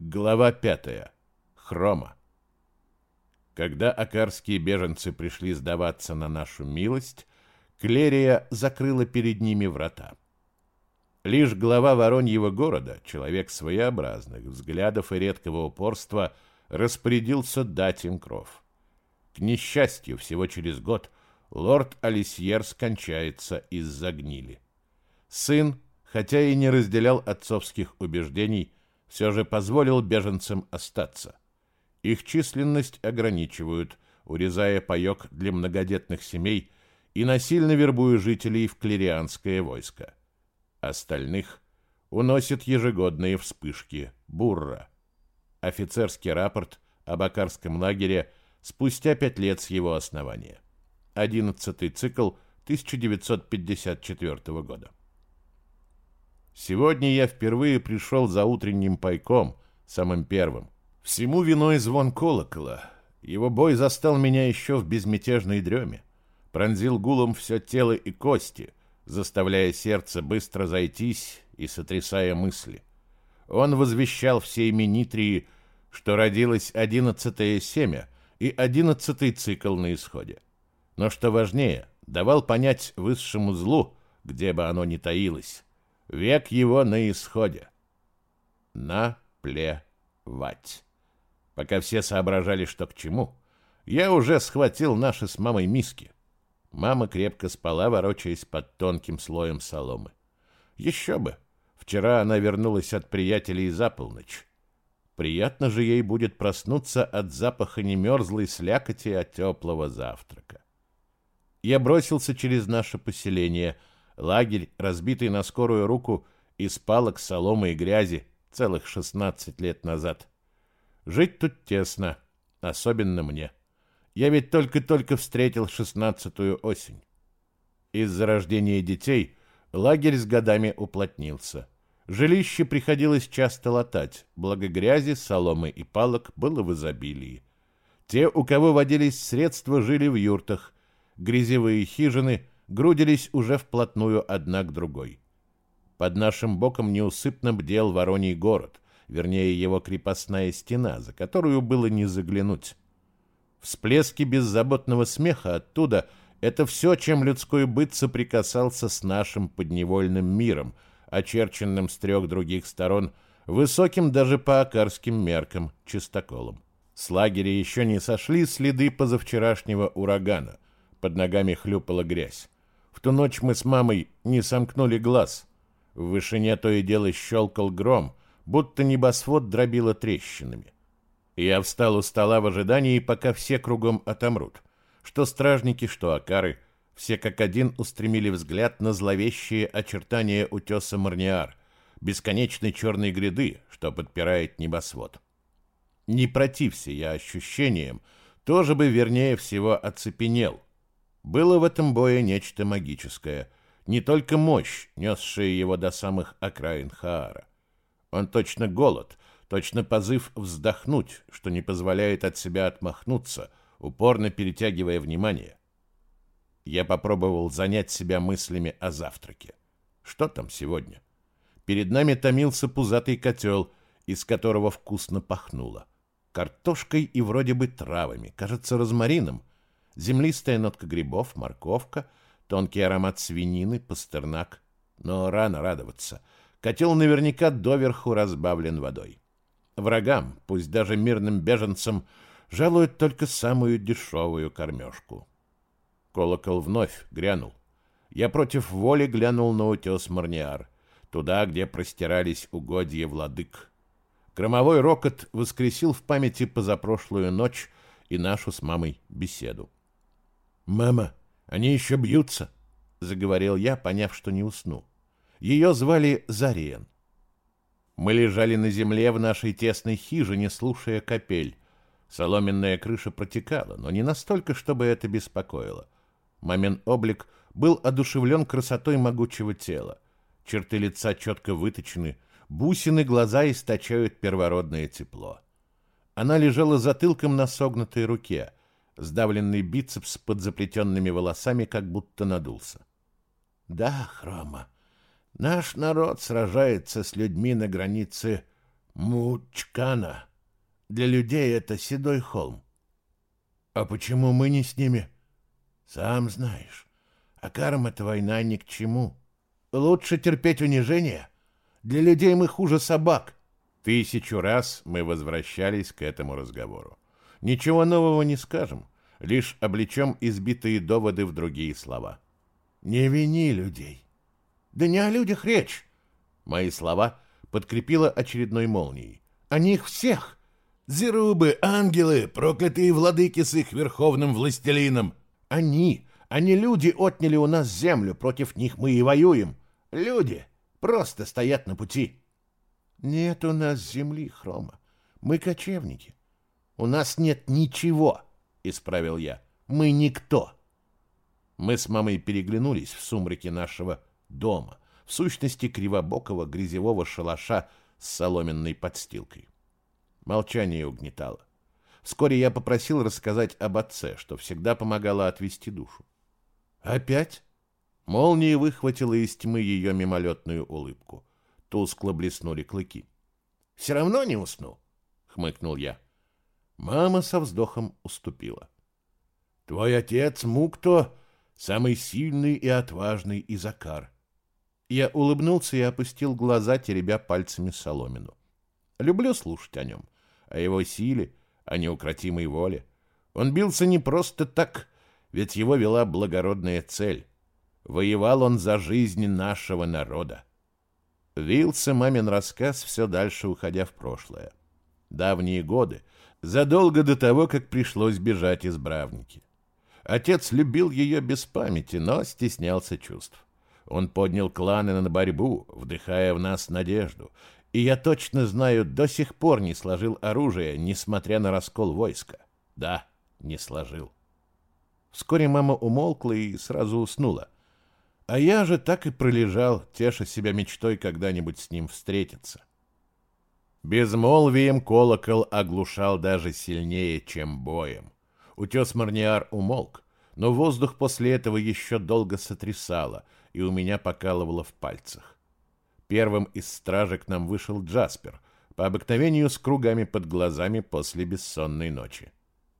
Глава пятая. Хрома. Когда акарские беженцы пришли сдаваться на нашу милость, Клерия закрыла перед ними врата. Лишь глава Вороньего города, человек своеобразных взглядов и редкого упорства, распорядился дать им кров. К несчастью, всего через год лорд Алисьер скончается из-за гнили. Сын, хотя и не разделял отцовских убеждений, все же позволил беженцам остаться. Их численность ограничивают, урезая паек для многодетных семей и насильно вербуя жителей в клерианское войско. Остальных уносят ежегодные вспышки бурра. Офицерский рапорт о Бакарском лагере спустя пять лет с его основания. Одиннадцатый цикл 1954 года. Сегодня я впервые пришел за утренним пайком, самым первым. Всему виной звон колокола. Его бой застал меня еще в безмятежной дреме. Пронзил гулом все тело и кости, заставляя сердце быстро зайтись и сотрясая мысли. Он возвещал всей Минитрии, что родилось одиннадцатое семя и одиннадцатый цикл на исходе. Но что важнее, давал понять высшему злу, где бы оно ни таилось, Век его на исходе. Наплевать. Пока все соображали, что к чему, я уже схватил наши с мамой миски. Мама крепко спала, ворочаясь под тонким слоем соломы. Еще бы! Вчера она вернулась от приятелей за полночь. Приятно же ей будет проснуться от запаха немерзлой слякоти от теплого завтрака. Я бросился через наше поселение — Лагерь, разбитый на скорую руку из палок, соломы и грязи целых 16 лет назад. Жить тут тесно, особенно мне. Я ведь только-только встретил шестнадцатую осень. Из-за рождения детей лагерь с годами уплотнился. Жилище приходилось часто латать, благо грязи, соломы и палок было в изобилии. Те, у кого водились средства, жили в юртах. Грязевые хижины – грудились уже вплотную одна к другой. Под нашим боком неусыпно бдел Вороний город, вернее его крепостная стена, за которую было не заглянуть. Всплески беззаботного смеха оттуда — это все, чем людской быт соприкасался с нашим подневольным миром, очерченным с трех других сторон, высоким даже по акарским меркам, чистоколом. С лагеря еще не сошли следы позавчерашнего урагана. Под ногами хлюпала грязь. В ту ночь мы с мамой не сомкнули глаз. В вышине то и дело щелкал гром, будто небосвод дробило трещинами. Я встал у стола в ожидании, пока все кругом отомрут. Что стражники, что акары, все как один устремили взгляд на зловещие очертания утеса Марниар, бесконечной черной гряды, что подпирает небосвод. Не протився я ощущениям, тоже бы вернее всего оцепенел — было в этом бое нечто магическое, не только мощь, несшая его до самых окраин Хаара. Он точно голод, точно позыв вздохнуть, что не позволяет от себя отмахнуться, упорно перетягивая внимание. Я попробовал занять себя мыслями о завтраке. Что там сегодня? Перед нами томился пузатый котел, из которого вкусно пахнуло. Картошкой и вроде бы травами, кажется, розмарином, землистая нотка грибов, морковка, тонкий аромат свинины, пастернак. Но рано радоваться. Котел наверняка доверху разбавлен водой. Врагам, пусть даже мирным беженцам, жалуют только самую дешевую кормежку. Колокол вновь грянул. Я против воли глянул на утес Марниар, туда, где простирались угодья владык. Громовой рокот воскресил в памяти позапрошлую ночь и нашу с мамой беседу. «Мама, они еще бьются», — заговорил я, поняв, что не усну. Ее звали Зариен. Мы лежали на земле в нашей тесной хижине, слушая капель. Соломенная крыша протекала, но не настолько, чтобы это беспокоило. Мамин облик был одушевлен красотой могучего тела. Черты лица четко выточены, бусины глаза источают первородное тепло. Она лежала затылком на согнутой руке — Сдавленный бицепс под заплетенными волосами как будто надулся. «Да, Хрома, наш народ сражается с людьми на границе Мучкана. Для людей это седой холм. А почему мы не с ними? Сам знаешь. А карм эта война ни к чему. Лучше терпеть унижение. Для людей мы хуже собак. Тысячу раз мы возвращались к этому разговору. Ничего нового не скажем, лишь облечем избитые доводы в другие слова. Не вини людей. Да не о людях речь. Мои слова подкрепила очередной молнией. О них всех. Зерубы, ангелы, проклятые владыки с их верховным властелином. Они, они люди отняли у нас землю, против них мы и воюем. Люди просто стоят на пути. Нет у нас земли, Хрома. Мы кочевники. У нас нет ничего, исправил я. Мы никто. Мы с мамой переглянулись в сумраке нашего дома, в сущности кривобокого грязевого шалаша с соломенной подстилкой. Молчание угнетало. Вскоре я попросил рассказать об отце, что всегда помогало отвести душу. «Опять?» Молния выхватила из тьмы ее мимолетную улыбку. Тускло блеснули клыки. «Все равно не уснул?» — хмыкнул я. Мама со вздохом уступила. «Твой отец Мукто — самый сильный и отважный из Акар». Я улыбнулся и опустил глаза, теребя пальцами соломину. Люблю слушать о нем, о его силе, о неукротимой воле. Он бился не просто так, ведь его вела благородная цель. Воевал он за жизнь нашего народа. Вился мамин рассказ, все дальше уходя в прошлое. Давние годы, задолго до того, как пришлось бежать из Бравники. Отец любил ее без памяти, но стеснялся чувств. Он поднял кланы на борьбу, вдыхая в нас надежду. И я точно знаю, до сих пор не сложил оружие, несмотря на раскол войска. Да, не сложил. Вскоре мама умолкла и сразу уснула. А я же так и пролежал, теша себя мечтой когда-нибудь с ним встретиться. Безмолвием колокол оглушал даже сильнее, чем боем. Утес Марниар умолк, но воздух после этого еще долго сотрясало, и у меня покалывало в пальцах. Первым из стражек нам вышел Джаспер, по обыкновению с кругами под глазами после бессонной ночи.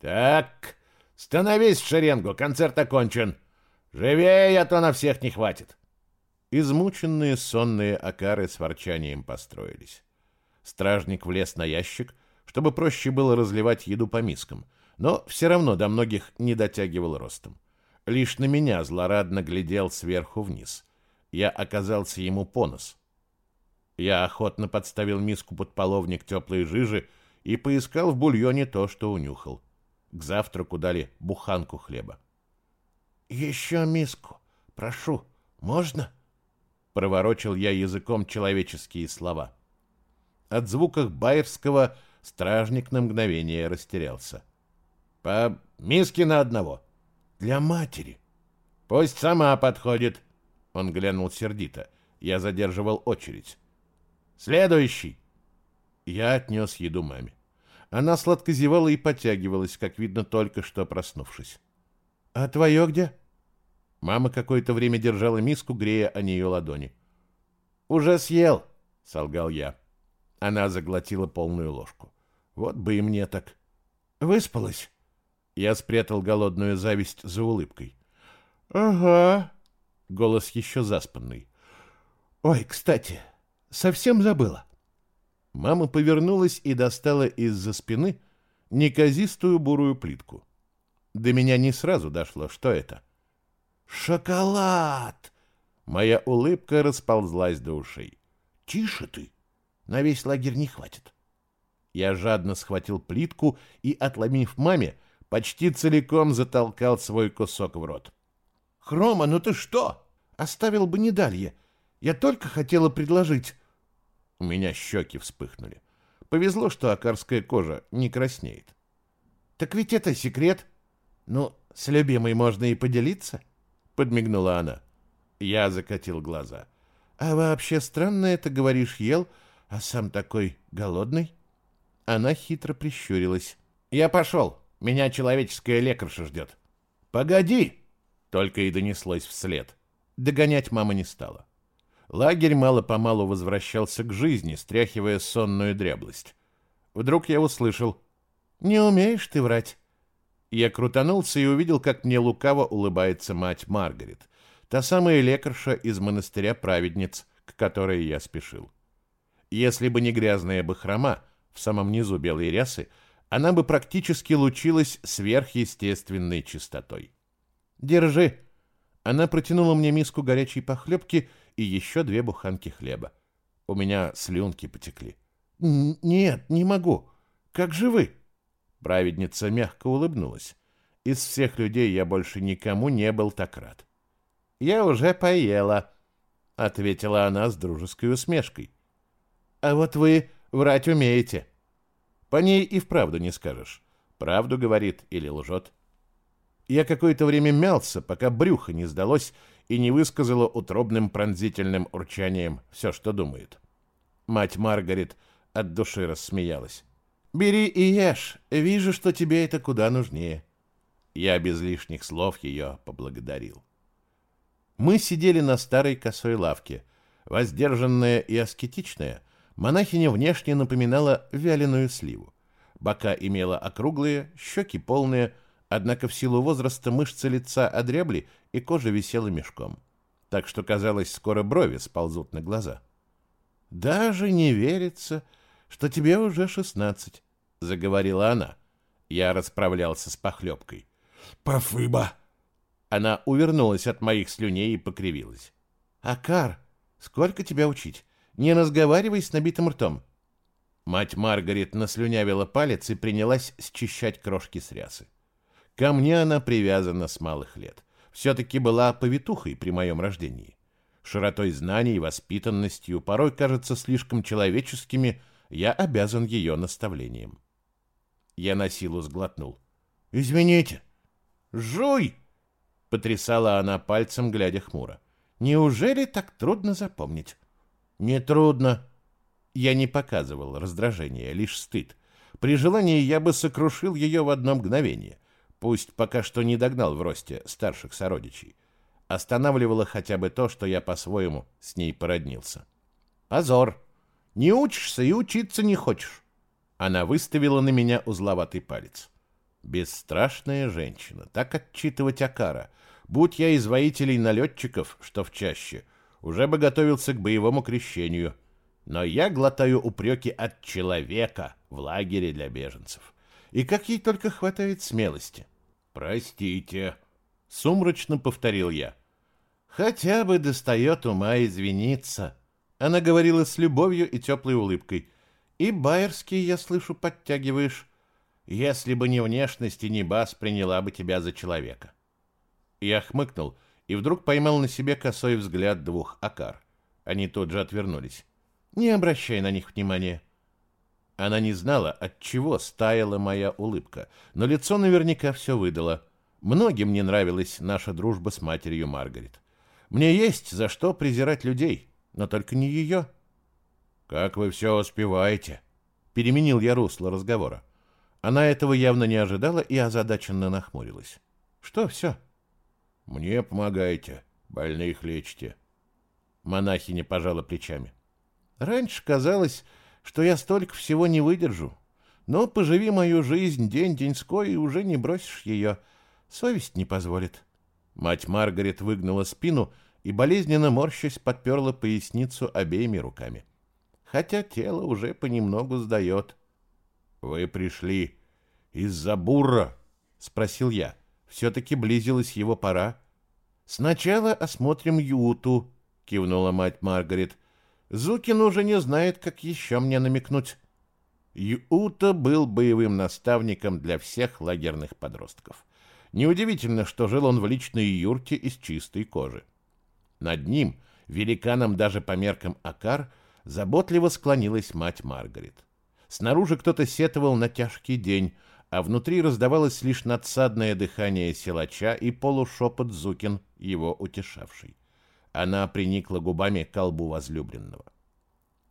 «Так, становись в шеренгу, концерт окончен. Живее, а то на всех не хватит». Измученные сонные окары с ворчанием построились. Стражник влез на ящик, чтобы проще было разливать еду по мискам, но все равно до многих не дотягивал ростом. Лишь на меня злорадно глядел сверху вниз. Я оказался ему по нос. Я охотно подставил миску под половник теплой жижи и поискал в бульоне то, что унюхал. К завтраку дали буханку хлеба. «Еще миску, прошу, можно?» Проворочил я языком человеческие слова. От звуков байерского стражник на мгновение растерялся. «По миске на одного», для матери. Пусть сама подходит. Он глянул сердито. Я задерживал очередь. Следующий. Я отнес еду маме. Она сладко зевала и потягивалась, как видно, только что проснувшись. «А твое где?» Мама какое-то время держала миску, грея о нее ладони. «Уже съел», — солгал я. Она заглотила полную ложку. «Вот бы и мне так». «Выспалась?» Я спрятал голодную зависть за улыбкой. «Ага». Голос еще заспанный. «Ой, кстати, совсем забыла». Мама повернулась и достала из-за спины неказистую бурую плитку. До меня не сразу дошло, что это. «Шоколад!» Моя улыбка расползлась до ушей. «Тише ты! На весь лагерь не хватит». Я жадно схватил плитку и, отломив маме, почти целиком затолкал свой кусок в рот. «Хрома, ну ты что? Оставил бы недалье. Я только хотела предложить...» У меня щеки вспыхнули. Повезло, что акарская кожа не краснеет. «Так ведь это секрет. Ну, с любимой можно и поделиться», — подмигнула она. Я закатил глаза. «А вообще странно это, говоришь, ел, а сам такой голодный?» Она хитро прищурилась. «Я пошел. Меня человеческая лекарша ждет. Погоди! Только и донеслось вслед. Догонять мама не стала. Лагерь мало-помалу возвращался к жизни, стряхивая сонную дряблость. Вдруг я услышал «Не умеешь ты врать?» Я крутанулся и увидел, как мне лукаво улыбается мать Маргарет, та самая лекарша из монастыря праведниц, к которой я спешил. Если бы не грязная бахрома в самом низу белой рясы, она бы практически лучилась сверхъестественной чистотой. «Держи!» Она протянула мне миску горячей похлебки и еще две буханки хлеба. У меня слюнки потекли. «Нет, не могу. Как же вы?» Праведница мягко улыбнулась. Из всех людей я больше никому не был так рад. «Я уже поела», — ответила она с дружеской усмешкой. «А вот вы врать умеете». По ней и вправду не скажешь. Правду говорит или лжет. Я какое-то время мялся, пока брюхо не сдалось и не высказало утробным пронзительным урчанием все, что думает. Мать Маргарет от души рассмеялась. «Бери и ешь. Вижу, что тебе это куда нужнее». Я без лишних слов ее поблагодарил. Мы сидели на старой косой лавке. Воздержанная и аскетичная, монахиня внешне напоминала вяленую сливу. Бока имела округлые, щеки полные, однако в силу возраста мышцы лица одрябли, и кожа висела мешком. Так что, казалось, скоро брови сползут на глаза. «Даже не верится, что тебе уже шестнадцать», — заговорила она. Я расправлялся с похлебкой. «Пофыба!» Она увернулась от моих слюней и покривилась. «Акар, сколько тебя учить? Не разговаривай с набитым ртом». Мать Маргарет наслюнявила палец и принялась счищать крошки с рясы. Ко мне она привязана с малых лет. Все-таки была повитухой при моем рождении. Широтой знаний, воспитанностью, порой кажется слишком человеческими, я обязан ее наставлением. Я на силу сглотнул. «Извините». «Жуй!» — потрясала она пальцем, глядя хмуро. «Неужели так трудно запомнить?» «Не трудно». Я не показывал раздражения, лишь стыд. При желании я бы сокрушил ее в одно мгновение. Пусть пока что не догнал в росте старших сородичей. Останавливало хотя бы то, что я по-своему с ней породнился. «Позор! Не учишься и учиться не хочешь!» Она выставила на меня узловатый палец. Бесстрашная женщина, так отчитывать Акара. Будь я из воителей-налетчиков, что в чаще, уже бы готовился к боевому крещению. Но я глотаю упреки от человека в лагере для беженцев. И как ей только хватает смелости. «Простите», — сумрачно повторил я. «Хотя бы достает ума извиниться», — она говорила с любовью и теплой улыбкой. «И байерский, я слышу, подтягиваешь. Если бы не внешность и не бас, приняла бы тебя за человека». Я хмыкнул и вдруг поймал на себе косой взгляд двух акар. Они тут же отвернулись. «Не обращай на них внимания». Она не знала, от чего стаяла моя улыбка, но лицо наверняка все выдало. Многим не нравилась наша дружба с матерью Маргарет. Мне есть за что презирать людей, но только не ее. «Как вы все успеваете?» Переменил я русло разговора. Она этого явно не ожидала и озадаченно нахмурилась. «Что все?» «Мне помогайте, больных лечите». Монахиня пожала плечами. «Раньше казалось, что я столько всего не выдержу. Но поживи мою жизнь день-деньской, и уже не бросишь ее. Совесть не позволит». Мать Маргарет выгнула спину и, болезненно морщась, подперла поясницу обеими руками. Хотя тело уже понемногу сдает. «Вы пришли из-за бурра?» — спросил я. — все-таки близилась его пора. «Сначала осмотрим Юту», — кивнула мать Маргарет. «Зукин уже не знает, как еще мне намекнуть». Юта был боевым наставником для всех лагерных подростков. Неудивительно, что жил он в личной юрте из чистой кожи. Над ним, великаном даже по меркам Акар, заботливо склонилась мать Маргарет. Снаружи кто-то сетовал на тяжкий день, а внутри раздавалось лишь надсадное дыхание силача и полушепот Зукин, его утешавший. Она приникла губами к колбу возлюбленного.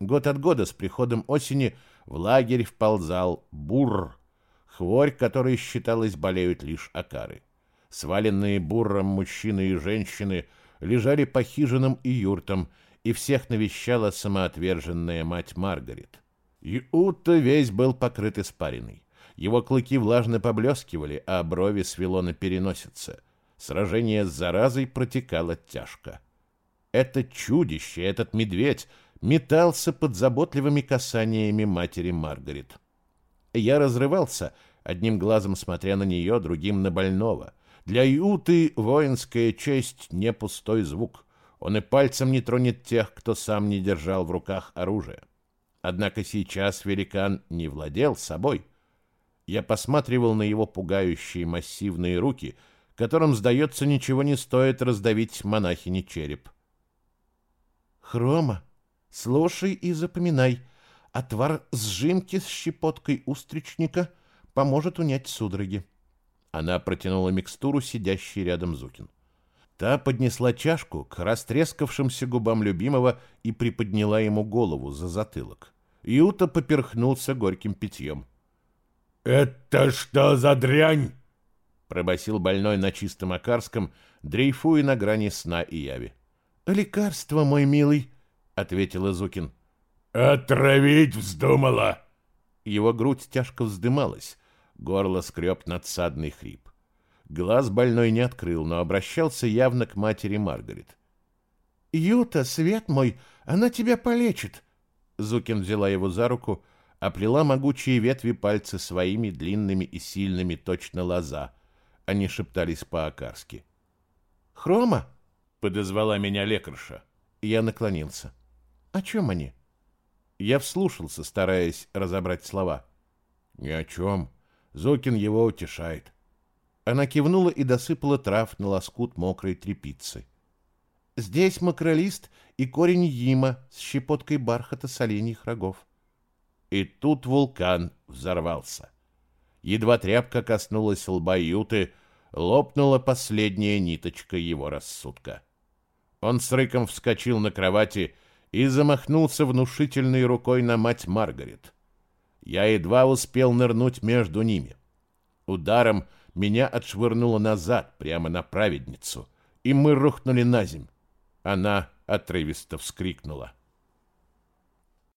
Год от года с приходом осени в лагерь вползал бурр, хворь, которой, считалось, болеют лишь акары. Сваленные бурром мужчины и женщины лежали по хижинам и юртам, и всех навещала самоотверженная мать Маргарет. Иута весь был покрыт испариной. Его клыки влажно поблескивали, а брови свело на переносице. Сражение с заразой протекало тяжко. Это чудище, этот медведь, метался под заботливыми касаниями матери Маргарет. Я разрывался, одним глазом смотря на нее, другим на больного. Для Юты воинская честь не пустой звук. Он и пальцем не тронет тех, кто сам не держал в руках оружие. Однако сейчас великан не владел собой. Я посматривал на его пугающие массивные руки, которым, сдается, ничего не стоит раздавить монахини череп. «Хрома, слушай и запоминай. Отвар сжимки с щепоткой устричника поможет унять судороги». Она протянула микстуру, сидящей рядом Зукин. Та поднесла чашку к растрескавшимся губам любимого и приподняла ему голову за затылок. Юта поперхнулся горьким питьем. «Это что за дрянь?» пробасил больной на чистом акарском, дрейфуя на грани сна и яви. «Лекарство, мой милый», — ответил Изукин. «Отравить вздумала!» Его грудь тяжко вздымалась, горло скреб надсадный хрип. Глаз больной не открыл, но обращался явно к матери Маргарет. «Юта, свет мой, она тебя полечит!» Зукин взяла его за руку, оплела могучие ветви пальцы своими длинными и сильными, точно лоза. Они шептались по-акарски. «Хрома!» — подозвала меня лекарша. Я наклонился. «О чем они?» Я вслушался, стараясь разобрать слова. «Ни о чем. Зукин его утешает. Она кивнула и досыпала трав на лоскут мокрой тряпицы. Здесь макролист и корень yiма с щепоткой бархата с оленьих рогов. И тут вулкан взорвался. Едва тряпка коснулась лба Юты, лопнула последняя ниточка его рассудка. Он с рыком вскочил на кровати и замахнулся внушительной рукой на мать Маргарет. Я едва успел нырнуть между ними. Ударом меня отшвырнуло назад, прямо на праведницу, и мы рухнули на земь. Она отрывисто вскрикнула.